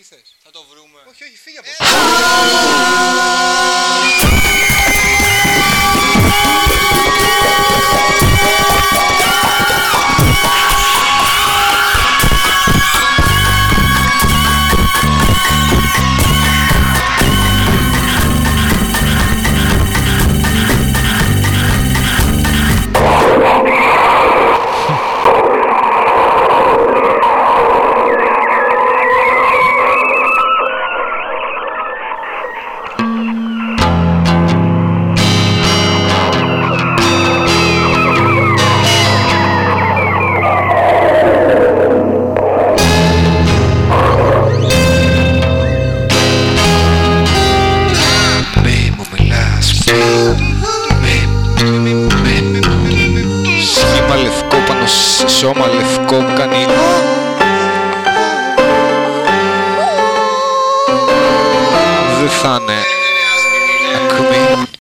Τι θες; Θα το βρούμε. Όχι, όχι, φύγε από εδώ. Σχήμα λευκό πάνω σε σώμα λευκό μου κάνει. Δεν θα είναι